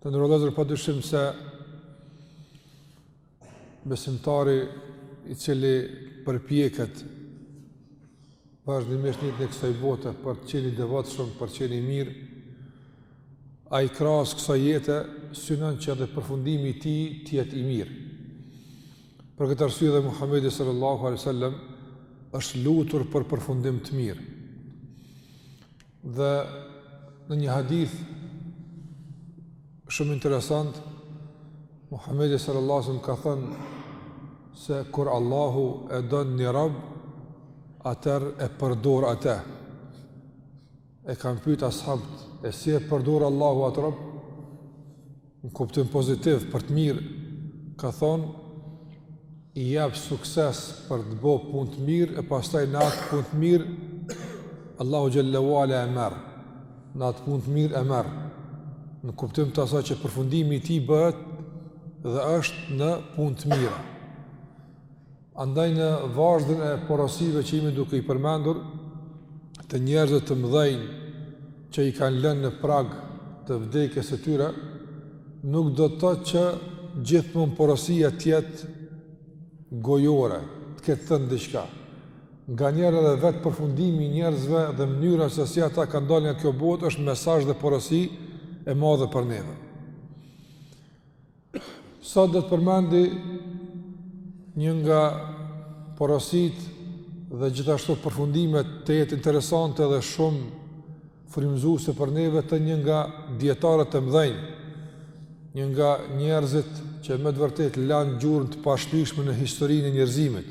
Të nderuar vëllezër pa dyshim se besimtari i cili përpjeket vazhdimisht në jetën e kësaj bote për të qenë i devotshëm, për të qenë i mirë, ai krahas kësaj jete, synon që edhe përfundimi i tij të jetë i mirë. Për këtë arsye dhe Muhammedi sallallahu alejhi ve selam është lutur për përfundim të mirë. Dhe në një hadith shumë interesant, Muhammedi sallallahu ka thënë se kur Allahu e donë një rob, atëherë e përdor atë. E kanë pyt ashabët, e si e përdor Allahu atë rob? në kuptim pozitiv për të mirë ka thonë i jap sukses për të bo punë të mirë e pastaj në atë punë të mirë Allahu xhallahu ala e merr në atë punë të mirë e merr në kuptim të asaj që përfundimi i tij bëhet dhe është në punë të mirë Andaj në vazhdën e porosive që jemi duke i përmendur, të njerëzve të mdhenj që i kanë lënë në prag të vdekjes së tyre, nuk do të thotë që gjithmonë porosia të jetë gojore, të ketë thënë diçka. Nganjëherë edhe vetë përfundimi i njerëzve dhe mënyra se si ata kanë dalë nga kjo botë është mesazh dhe porosi e madhe për neve. Sot do të përmendim një nga porositë dhe gjithashtu përfundimet tejet interesante dhe shumë frymëzuese për neve të një nga dijetarët e mdhenj, një nga njerëzit që me të vërtetë lanë gjurmë të pashlyeshme në historinë e njerëzimit.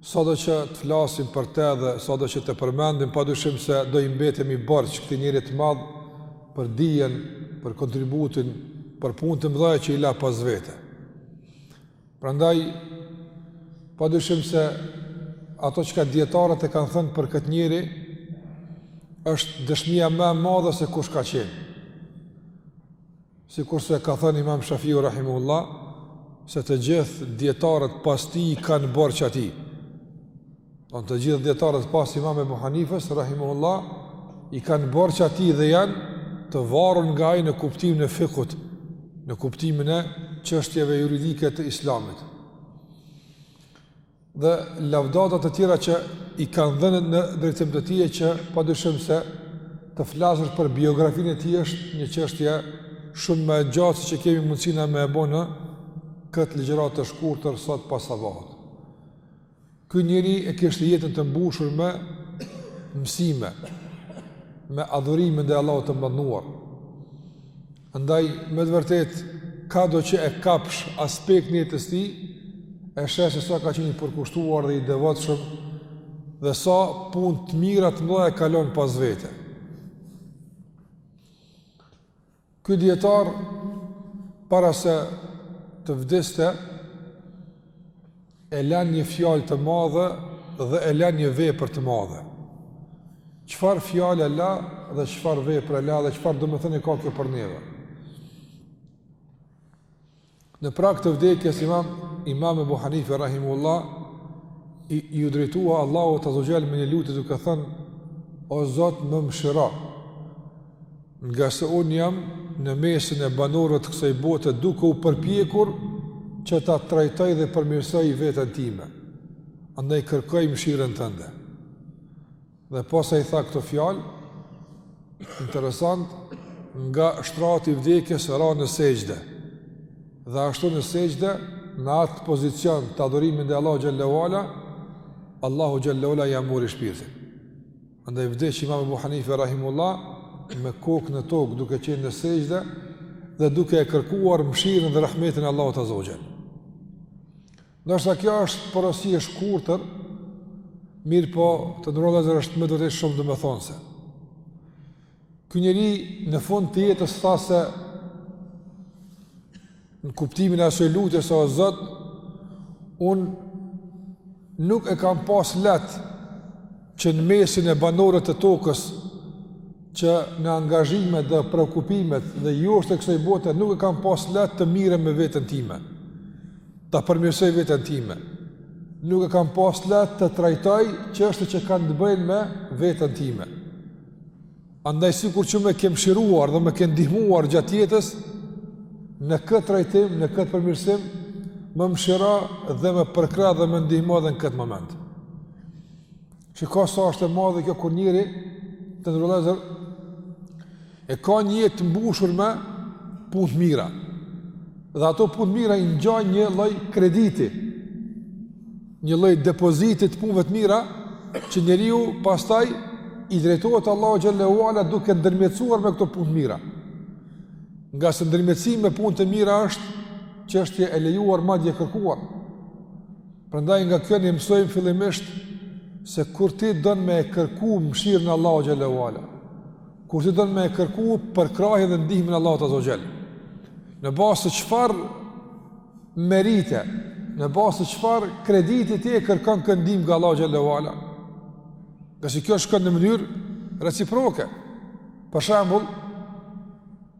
Sado që të flasim për te dhe sado që të përmendim, pa dyshim se do i mbetemi borxh këtij njeri të madh për dijen, për kontributin, për punët e mdhaja që i la pas vete. Prandaj, pa dyshim se ato çka dijetarët e kanë thënë për këtë njeri, është dëshmia më e madhe se kush ka qenë. Sikurse ka thënë Imam Shafiu rahimehullah se të gjithë dijetarët pas tij i kanë borxh atij. Domethënë të gjithë dijetarët pas Imam Ebu Hanifës rahimehullah i kanë borxh atij dhe janë të varur nga ai në kuptimin e fikhut, në kuptimin e çështjeve juridike të Islamit. dhe lavdata të tjera që i kanë dhënë në drejtim të tij që padyshim se të flasësh për biografinë e tij është një çështje shumë më e gjatë se siç kemi mundësi na me e bo në këtë ligjëratë të shkurtër sot pas sabahut. Ky njeri e kishte jetën të mbushur me mësime, me adhurimin ndaj Allahut të madhëruar. Andaj, me të vërtetë, kado që e kapsh aspektin e jetës së tij, e sheh se sa ka qenë i përkushtuar dhe i devotshëm, dhe sa punë të mira të mëdha i ka lanë pas vete. Ky dijetar, para se të vdiste, e lan një fjalë të madhe dhe e lan një vepër të madhe. Çfarë fjale e la dhe çfarë vepre e la dhe çfarë domethënie ka kjo për neve. Në prag të vdekjes imam, imam Ebu Hanife, Rahimehullah, i, i u drejtua Allahut azze ve xhel me një lutje duke thënë, o Zot më mëshiro, Ngase unë jam në mesin e banorëve të kësaj bote duke u përpjekur që ta trajtoj dhe përmirësoj veten time. Andaj kërkoj mëshirën tënde. Dhe posa i tha këto fjalë, interesant, nga shtrati i vdekjes ra në sexhde. Dhe ashtu në sexhde, në atë pozicion të adhurimit ndaj Allahut xhel-le ve ala, Allahu xhel-le ve ala ia mori shpirtin. Andaj vdiq imam Abu Hanife Rahimehullah me kokë në tokë duke qenë në sexhde dhe duke e kërkuar mëshirën dhe rahmetin e Allahut azze ve xhel. Ndoshta kjo është porosi e shkurtër, mirëpo të nderuar vëllezër është me të vërtetë shumë domethënëse. Ky njeri në fund të jetës tha se Në kuptimin e asaj lutjes se o Zot, unë nuk e kam pas lehtë që në mesin e banorëve të tokës që në angazhimet dhe preokupimet dhe joshjet e kësaj bote, nuk e kam pas lehtë të merrem me veten time, ta përmirësoj veten time, nuk e kam pas lehtë të trajtoj çështje që kanë të bëjnë me veten time. Andaj sikur që më ke mëshiruar dhe më ke ndihmuar gjatë jetës në këtë trajtim, në këtë përmirësim, më mëshiro dhe më përkrah dhe më ndihmo edhe në këtë moment. Shiko sa është e madhe kjo kur njeriu të nderuar vëllezër e ka një jetë të mbushur me punë të mira. Dhe ato punë të mira i ngjajnë një lloj krediti. një lloj depoziti të punëve të mira që njeriu pastaj i drejtohet Allahut xhel-le ve ala duke ndërmjetësuar me këto punë të mira. Ngase ndërmjetësimi me punë të mira është çështje e lejuar madje e kërkuar. Prandaj nga kjo ne mësojmë fillimisht se kur ti don me e kërku mëshirën e Allahut xhel-le ve ala, kur ti don me e kërku përkrahjen dhe ndihmën e Allahut azze ve xhel. Në bazë të çfarë merite, në bazë të çfarë krediti ti e kërkon këtë ndihmë nga Allahu xhel-le ue ala. Ngase kjo shkën në mënyrë reciproke. Për shambull,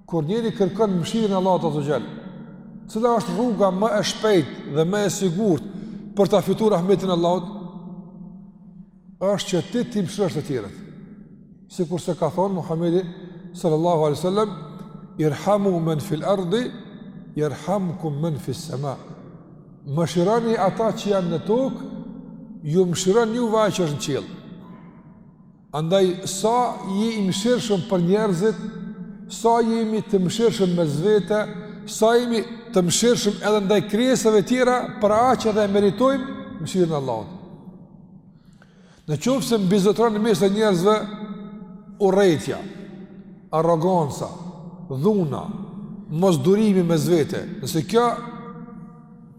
kur njeri kërkon mëshirën e Allahut azze ue xhel, cila është rruga më e shpejt dhe më e sigurt për ta fitu rahmetin e Allahut? është që ti t'i mëshirosh të tjerët. Sikurse ka thënë Muhamedi sallallahu alaihi wasallam, "Irhamu man fil ardi, yarhamkum man fis sama." Mëshironi ata që janë në tokë, ju mëshiron juve ai që është në qiell. Andaj sa je i mëshirshëm për njerëzit, sa jemi të mëshirshëm mes vete, sa jemi të mëshirshëm edhe ndaj krijesave të tjera, për aq edhe meritojmë mëshirën e Allahut. Në qoftë se mbizotron në mes të njerëzve urrejtja, arroganca, dhuna, mosdurimi mes vete, nëse kjo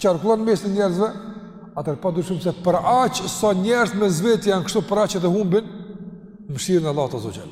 qarkullon në mes të njerëzve, atëherë pa dyshim se për aq sa njerëzit mes vete janë kështu për aq e humbin mëshirën e Allahut azze ue xhel.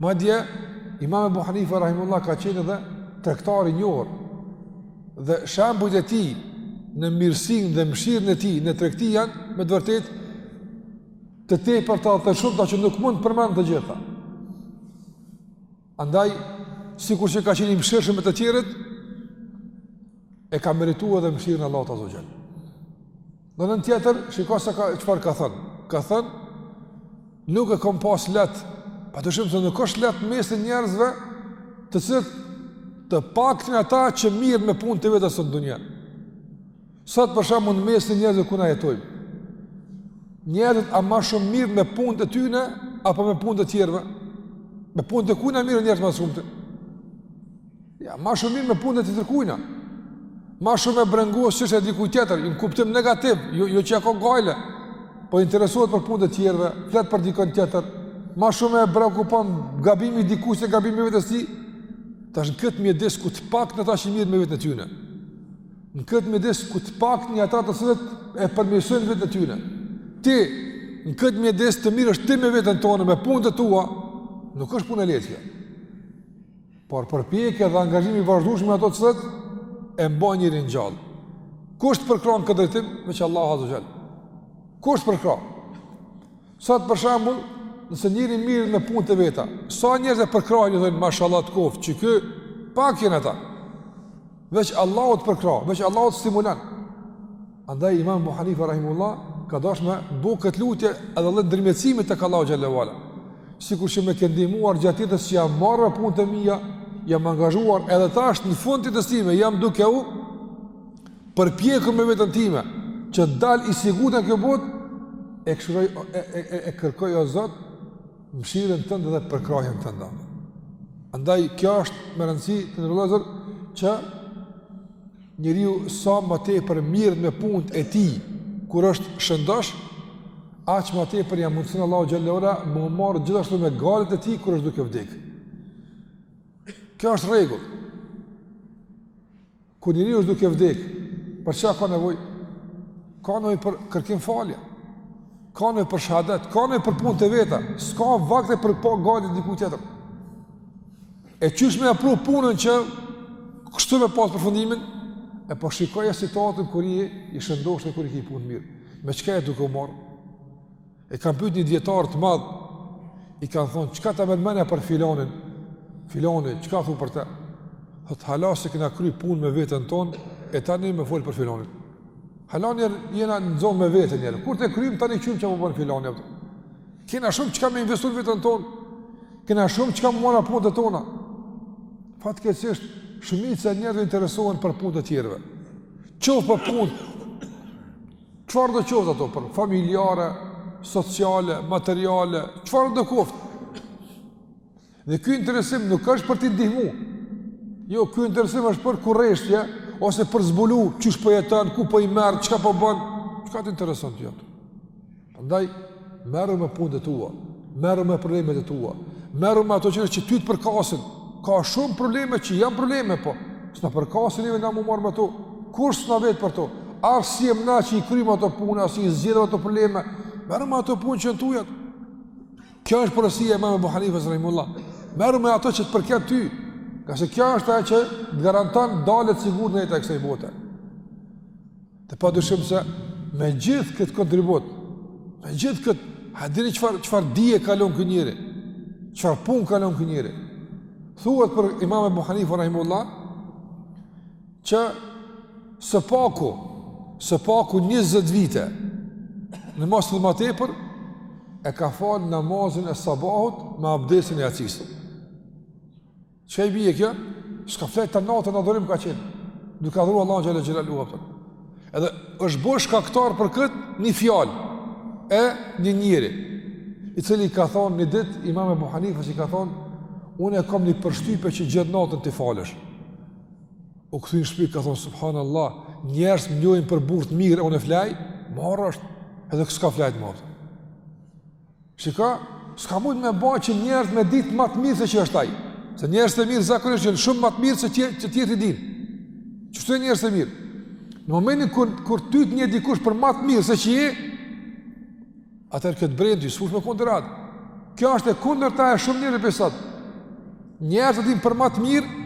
Madje, imam Ebu Hanife, rahimehullah, ka qenë edhe tregtar i njohur, dhe shembujt e tij në mirësinë dhe mëshirën e tij në tregti janë, me të vërtetë, të tepërta, të shumta që nuk mund të përmenden të gjitha. Andaj, sikurse ka qenë i mëshirshëm me të tjerët, e ka meritu edhe mëshirën e Allahut azze ue xhel. Në anën tjetër, shiko se ka, çfarë ka thënë. Ka thënë, nuk e kom pas lehtë, pa dyshim se nuk është lehtë në mesin e njerëzve, të cilët të pakët janë ata që mirren me punët e veta sot në dunja. Sot për shembull në mesin e njerëzve ku na jetojmë. Njerëzit a ma shumë mirren me punët e tyne, apo me punët e tjerëve? Me punët e kujna mirren njerëzit ma shumti. Ja, ma shumë mirren me punët e tjetërkujna. Ma shumë e brengos çështja e dikujt tjetër, në kuptim negativ, jo, jo që e ka gajle, po interesohet për punët e tjerëve, flet për dikën tjetër, ma shumë e preokupon gabimi i dikujt se gabimi i vetes, tash në këtë mjedis ku të pakët janë ata që mirren me veten e tyne. Në këtë mjedis ku të pakët janë ata të cilët e përmirësojnë veten e tyne. Ti, në këtë mjedis të mirresh ti me veten tonde, me punët e tua, nuk është punë e lehtë. Por përpjekja dhe angazhimi i vazhdueshëm në ato të cilat e mban njerin gjallë. Kush të përkrah në këtë drejtim veç Allahu azze ue xhel? Kush të përkrah? Sot për shembull, nëse njeri mirret me punët e veta, sa njerëz e përkrahin, i thonë mashallah të koftë, çikë pak janë ata. Veç Allahut përkrah, veç Allahut stimulon. Andaj Imam Ebu Hanifa rahimehullah ka dash me bo këtë lutje edhe dhe ndërmjetësim tek Allahu xhelle ue ala. Sikur që më ke ndihmuar gjatë jetës që jam marrë me punët e mia, jam angazhuar edhe tash në fund të jetës sime, jam duke u përpjekur me veten time, që të dal i sigurt nga kjo botë, e, e, e, e kërkoj o Zot, mëshirën tënde dhe përkrahjen tënde. Andaj kjo është me rëndësi të nderuar vëllezër që njeriu sa më tepër merret me punët e tij kur është shëndosh, aq më tepër ia mundëson Allahu xhelle ue ala m'u marrë gjithashtu me hallet e tij kur është duke vdekë. Kjo është rregull. Kur njeriu është duke vdekë, për çka ka nevojë? Ka nevojë për kërkim falje, ka nevojë për shehadet, ka nevojë për punët e veta, s'ka vakt për hallet diku tjetër. E qysh me apru punën që kështu me pas përfundimin, e po shikoje situatën kur je i shëndoshë e kur i ki punët mirë. Me çka je duke u marrë? E kanë pyet një dijetar të madh, i kanë thonë çka ta merr mena për filonin? Filoni, çka thu për të? Thot hala se kena kry punë me veten tonë e tani me fol për filonin. Hala na jena nzonë me veten njëherë. Kur të kryjm tani shohim çka po bën filoni atë. Kena shumë çka me investu veten tonë. Kena shumë çka m'u marrë me punët e tona. Fatkeqësisht shumica e njerëzve interesohen për punët e tjerëve. Qoftë për punët Çfarëdo qoftë ato për familjare, sociale, materiale, çfarëdo qoftë. Dhe ky interesim nuk është për t'i ndihmu. Jo, ky interesim është për kurreshtje ose për zbulu qysh po jeton, ku po i merr, çka po bën, çka të intereson ty atë. Prandaj Merru me punët e tua, merru me problemet e tua, merru me ato që ty të përkasin. Ka shumë probleme që janë probleme, po s'na përkasin neve na m'u marrë me to. Kush s'na vet për to. As jem na që i kryjmë ato punë, as i zgjidhim ato probleme, merru me ato punë që janë tuat. Kjo është porosia e Imam Ebu Hanifës rahimehullah. Merru me ato që të përket ty, ngase kjo është ajo që të garanton dalje të sigurt nga jeta e kësaj bote. Dhe pa dyshim se me gjithë këtë kontribut, me gjithë këtë, a dini çfarë, çfarë dije ka lonë ky njeri, çfarë pune ka lonë ky njeri. Thuhet për imam Ebu Hanifen rahimehullah, që së paku, së paku njëzet vite, në mos më tepër, e ka falë namazin e sabahut me abdesin e jacisë. Çka i bije kjo? S'ka flajt tanë natën, në adhurim ka qenë. Duke adhuru Allahun xhele xhelaluhu, a kupton. Edhe është bo shkaktar për këtë një fjalë e një njeri. I cili i ka thonë një dit, imam Ebu Hanifa që i ka thonë, unë e kom një përshtypje që gjithë natën ti falesh. U kthy n'shpi, ka thonë, subhanallah, njerëz më njohin për burrë t'mirë, e unë e flaj, marre është, edhe s'ka flajt ma. Shiko, s'ka mund me ba që njerëzit me ditë ma t'mirë se çka është aj. Se njerëzit e mirë zakonisht janë shumë ma t'mirë se çka, çka tjerët i dinë. Qështu e njerëzit e mirë. Në momentin kur, kur ty të njeh dikush për ma t'mirë se çka je, atëherë kjo të bren ty, s'mush me kon rehat. Kjo është e kundërta e shumë njerëzve sot. Njerëzit e dinë për ma t' mirë,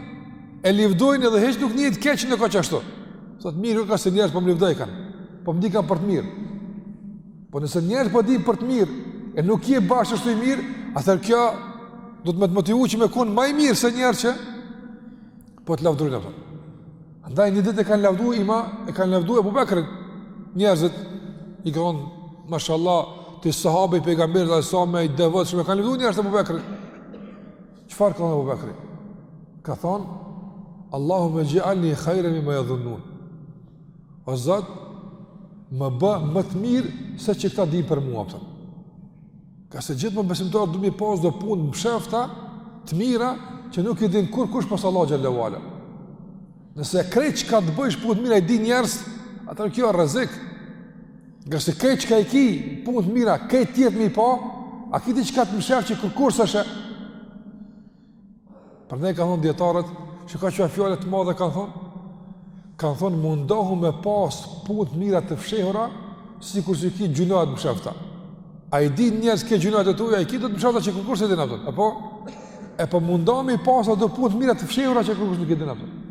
e livdojnë edhe hiç nuk nihet keq në ka qashtu. Thotë mirë ka se njerëz po më livdojkan, po më dikan për të mirë. Po nëse njerëz po t'dinë për të mirë e nuk je bash ashtu i mirë, atëherë kjo duhet me të motivu që me kon ma i mirë se njerëz që po të lavdërojnë, a kupton. Andaj një ditë e kanë lavdu ima, e kanë lavdu Abu Bakrin. Njerëzit i kanë thonë, mashallah, ti sahab i pejgamberit e sa ma i devotshëm e kanë lavdu njerëzit Abu Bakrin. Çfarë ka thonë Abu Bakri? Ka thonë Allahumme xh'alni khajren mimma jedhunnun. O Zot, më bë më të mirë se çka këta dinë për mua, a kupton. Ngase gjithmonë besimtari du mi pasë do punë t'mshefta, të mira, që nuk i din kurkush pos Allahut xhele ve ala. Nëse krejt çka të bëjsh punë të mira i dinë njerëz, atëherë kjo është rrezik. Ngase krejt çka i ki punë të mira, krejt tjerët mi pa, a ki ti diçka të mshefur që kurkush s'e sheh, Prandaj kanë thonë dijetarët, shika çfarë fjale të madhe kanë thonë, kanë thonë mundohu me pas punë të mira të fshehura, sikur që i ki gjynahet e mshefta. A i dinë njerëz krejt gjynahet e tuja, i ki do të mshefta që kurkush s'e din, a kupton. Apo e po mundohu me i pas edhe do punë të mira të fshehura që kurkush nuk e din, a kupton.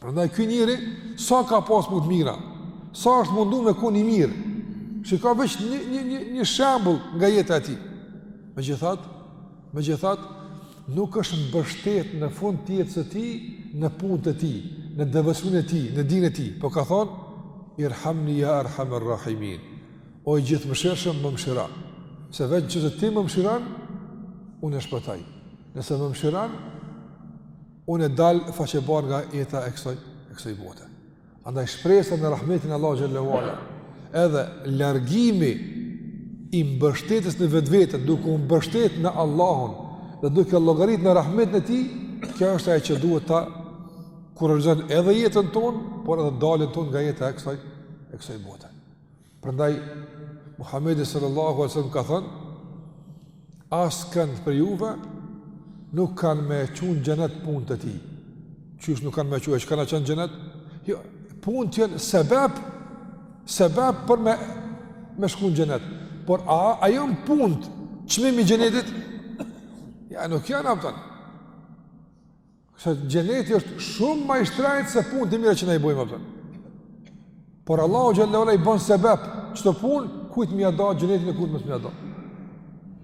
Prandaj ky njeri sa ka pas punë të mira, sa është munduar me kon i mirë. Shika veç një një një një shembull nga jeta e tij. Megjithatë, megjithatë nuk është mbështet në fund të jetës së tij në punët e tij, në devotshmërinë e tij, në dijen e tij, por ka thonë irhamni ja arhamar rahimin. O i gjithëmëshirshëm, më mëshiro. Se veç që ti më mëshiron, unë e shpëtaj. Nëse më mëshiron, Unë dal faqebardhë nga jeta e kësaj e kësaj bote. Andaj shpresa në rahmetin e Allahut xhele ve ala. Edhe largimi i mbështetjes në vetvete, duke u mbështetur në Allahun dhe duke llogarit në rahmetin e Tij, kjo është ajo që duhet ta kurorëzojë edhe jetën tonë, por edhe daljen tonë nga jeta e kësaj e kësaj bote. Prandaj Muhamedi sallallahu alaihi wasallam ka thënë: Askënd prej juve nuk kanë me çu në xhenet punët e tij. Qysh nuk kanë me çu, e çka na çon në xhenet? Jo, punët janë sebeb sebeb për me me shku në xhenet. Por a a janë punët çmimi i xhenetit? Ja, nuk janë ato. Se xheneti është shumë më i shtrenjtë se punët e mira që ne i bojmë ato. Por Allahu xhelle ue ala i bën sebeb këto punë kujt me ia dha xhenetin e kujt mos me ia dha.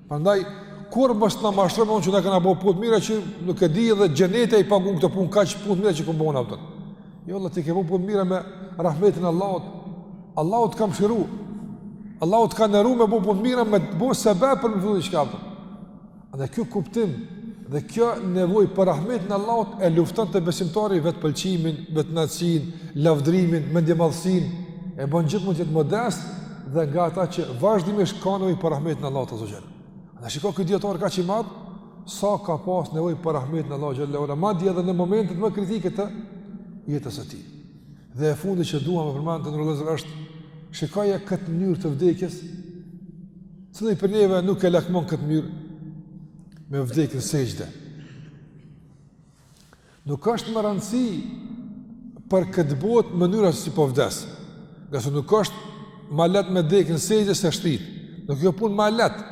Prandaj kurrë mos na mashtron uni që na kena bo punë të mira që nuk e di dhe xheneti e pagun këtë punë kaq punë të mira që kem bo atë. Jo Allah ti ke bo punë të mira me rahmetin e Allahut. Allahu të ka mëshiruar. Allahu të ka nderuar me bo punë të mira me t'i bo sebeb për të dhënë çka. Dhe ky kuptim dhe kjo nevojë për rahmetin e Allahut e lufton te besimtari vetëpëlqimin, vetëkënaqësinë, lavdrimin, mendjemadhësinë, e bon gjithmonë të jetë modest dhe nga ata që vazhdimisht ka nevojë për rahmetin e Allahut azze ue xhel. Dhe shiko ky dijetar kaq i madh, sa ka pas nevojë për rahmetin e Allahut xhelle ue ala, madje edhe në momentet më kritike të jetës së tij. Dhe e fundit që dua me përmend të nderuar vëllezër është shikoje këtë mënyrë të vdekjes. Cili prej neve nuk e lakmon këtë mënyrë me vdekë në sexhde. Nuk është me rëndësi për këtë botë mënyra si po vdes. Ngase nuk është ma lehtë me vdekë në sexhde se shtrirë. Nuk o punë ma e lehtë.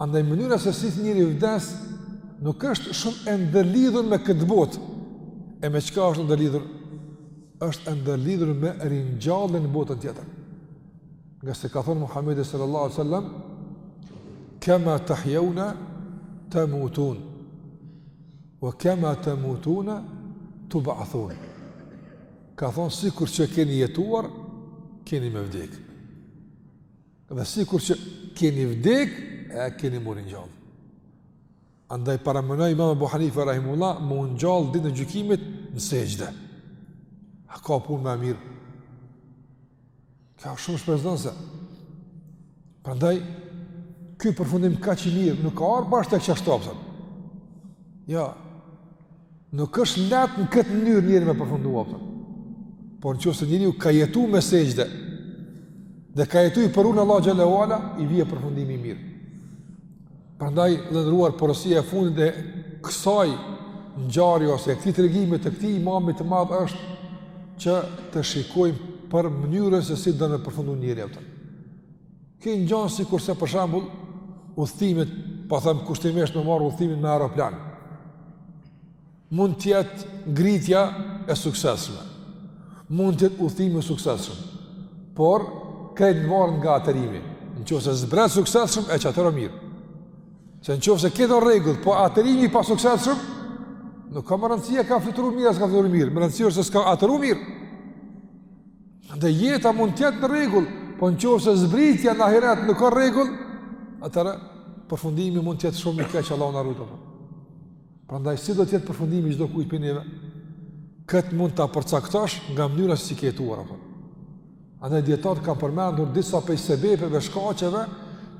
Andaj mënyra se si njeriu vdes nuk është shumë e ndërlidhur me këtë botë. E me çka është e ndërlidhur? Është e ndërlidhur me ringjalljen në botën tjetër. Ngase ka thënë Muhamedi sallallahu alaihi wasallam, "Kama tahyuna tamutun, wa kama tamutuna tub'athun." Ka thënë sikur që keni jetuar, keni me vdekë. Dhe sikur që keni vdekë, keni me u ringjallë. Andaj paramendo imam Abu Hanife rahimehullah, me u ngjallë ditën e gjykimit në sexhde. A ka punë më e mirë? Ka shumë shpresëdhënëse. Prandaj, ky përfundim kaq i mirë, nuk ka ardhë bash krejt rastësisht. Jo, Nuk është lehtë në këtë mënyrë njeriu me përfundu apëta. Por në qoftë se njeriu ka jetu me sexhde, dhe ka jetu i përulun Allahut xhelle ue ala, i vjen përfundimi i mirë. Prandaj, të nderuar porosia e fundit e kësaj ngjarje ose e këtij tregimi të këtij imamit të madh është që të shikojmë për mënyrën se si don me përfundu njeriu apëta. Kjo ngjan sikurse për shembull udhëtimit, po them kushtimisht me marr udhëtimin me aeroplan. Mund të jetë ngritja e suksesshme. Mund të jetë udhëtimi i suksesshëm. Por krejt varet nga aterimi. N'qoftë se zbret suksesshëm e që ateron mirë. Se n'qoftë se këto n'rregull, po aterimi i pasuksesshëm, nuk ka më rëndësi a ka fluturu mirë a s'ka fluturu mirë. Me rëndësi është se s'ka ateru mirë. Dhe jeta mund të jetë në rregull, po n'qoftë se zbritja në ahiret nuk o n'rregull, atëherë përfundimi mund të jetë shumë i keq Allahu na ruajt. Prandaj si do të jetë përfundimi çdo kujt prej neve? Kët mund ta përcaktosh nga mënyra se si ke jetuar apo. Andaj dijetarët kanë përmendur disa prej sebepeve shkaqeve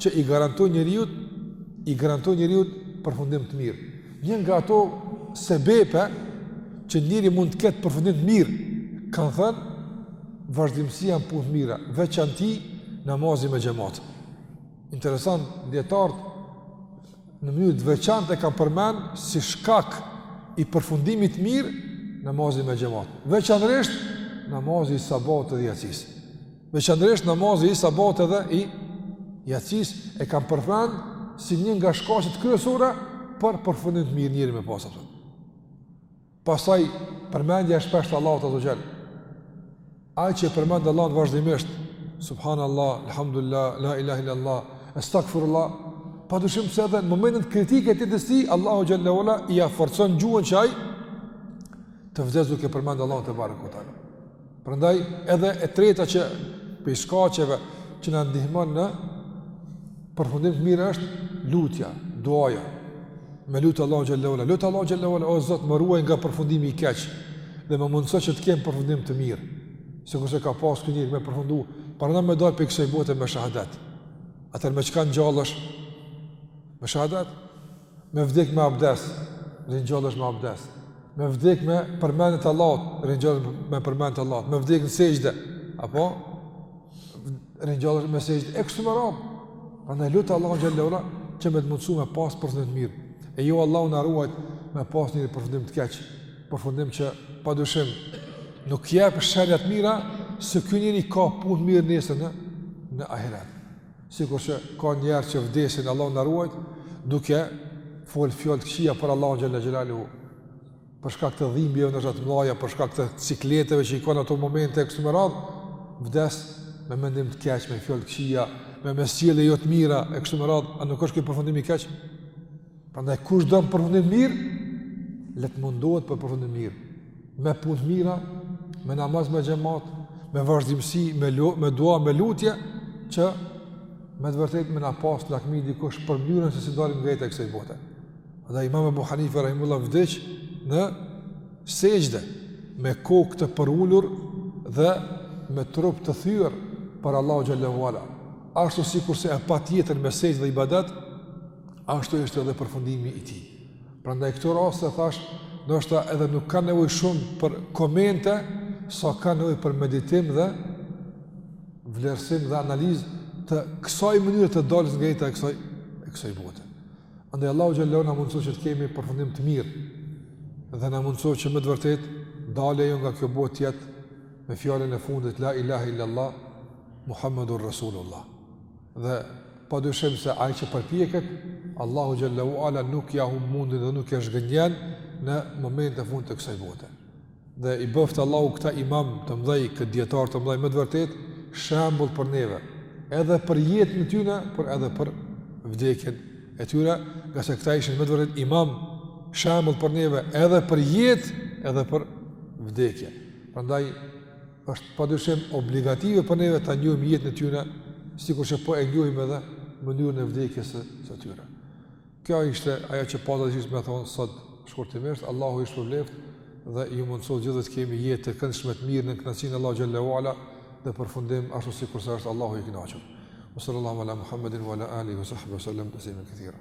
që i garantojnë njeriut i garantojnë njeriut përfundim të mirë. Një nga ato sebepe që njeri mund të ketë përfundim të mirë, kanë thënë vazhdimësia në punë të mira, në veçanti namazi me xhamat. Interesant, dijetarët në mënyrë të veçantë e kanë përmend si shkak i përfundimit të mirë namazi me xhamat. Veçanërisht namazi i sabahut dhe i jacisë. Veçanërisht namazi i sabahut edhe i jacisë e kanë përmend si një nga shkaqet kryesore për përfundim të mirë njeri me pasë. Pastaj përmendja e shpeshtë e Allahut azze ve xhel. Ai që e përmend Allahun vazhdimisht, subhanallah, alhamdulillah, la ilahe illallah, estagfirullah, pa dyshim se edhe në momentin kritik të jetës, Allahu xhel-le ue ala ia forcon gjuhën që ai të vdesë duke përmend Allahun tebareke ve teala. Prandaj edhe e treta që prej shkaqeve që na ndihmon në përfundim të mirë është lutja, duaja. Me lutë Allahun xhel-le ue ala, lutë Allahun xhel-le ue ala, o Zot më ruaj nga përfundimi i keq dhe më mundëso që të kem përfundim të mirë. Sikurse ka pas ky njeri me përfundu, pra nda me dal prej kësaj bote me shahadet. Atëherë me çka ngjallesh me shahadet. Me vdek me abdes, ringjallesh me abdes. Me vdek me përmendje të Allahut, ringjallesh me përmendje të Allahut. Me vdek në sexhde, apo ringjallesh me sexhde e kështu me radhë. Prandaj lut Allahun xhel-le ue ala që me të mundësu me pas përfundim të mirë. E jo Allahu na ruajt me pas një përfundim të keq. Përfundim që padyshim nuk jep shenja të mira se ky njeri ka punë mirë nesër në në ahiret. sikurse ka njerëz që vdesin Allahu na ruajt duke fol fjalë të këqija për Allahun xhel-le xhelaluhu për shkak të dhimbjeve ndoshta të mëdhaja për shkak të sikleteve që i kanë ato momente kështu me radh vdes me mendim të keq me fjalë të këqija me me sjellje jo të mira e kështu me radh a nuk është ky përfundim i keq Prandaj kush don përfundim mirë, le të mundohet për përfundim mirë. Me punë t'mira, me namaz me xhemat, me vazhdimësi, me dua, me lutje që me të vërtetë më na pas lakmi dikush për mënyrën se si dalim nga jeta e kësaj bote. Dhe Imam Abu Hanife rahimullahu vdiq në sexhde me kokë të përulur dhe me trup të thyer për Allahu xhelle ue ala. Ashtu sikurse e pati jetën me sexhde dhe ibadet, ashtu ishte edhe përfundimi i tij. Prandaj këto raste thash, ndoshta edhe nuk kanë nevojë shumë për komente, sa kanë nevojë për meditim dhe vlerësim dhe analizë të kësaj mënyre të dalës nga jeta e kësaj e kësaj bote. Andaj Allahu xhelle ue ala na mundësoftë që të kemi përfundim të mirë dhe na mundësoftë që me të vërtet dalja jonë nga kjo botë t'jetë me fjalën e fundit la ilaha illallah Muhammadur Rasulullah. Dhe pa dyshim se ai që përpjeket, Allahu xhelle ue ala nuk ja humb mundin dhe nuk e zhgënjen në momentin e fundit të kësaj bote. Dhe i bëftë Allahu këta imamë të mëdhej, këta dijetarë të mëdhej me të vërtet, shembull për neve, edhe për jetën e tyne, por edhe për vdekjen e tyre, ngase këta ishin me të vërtet imamë shembull për neve edhe për jetë edhe për vdekje. Prandaj Është padyshim obligative për neve ta njohim jetën e tyne, sikurse po e njohim edhe mënyrën e vdekjes së tyre. Kjo ishte ajo që pata të gjithë me thonë sot shkurtimisht, Allahu ju shpërbleftë dhe ju mundësoftë të gjithëve të kemi jetë të këndshme të mirë në kënaqësinë e Allahut xhelle ue ala dhe përfundim ashtu sikurse është Allahu i kënaqur. Wa sallallahu ala Muhammedin wa ala alihi wa sahbihi wa sallam tesliman kethira.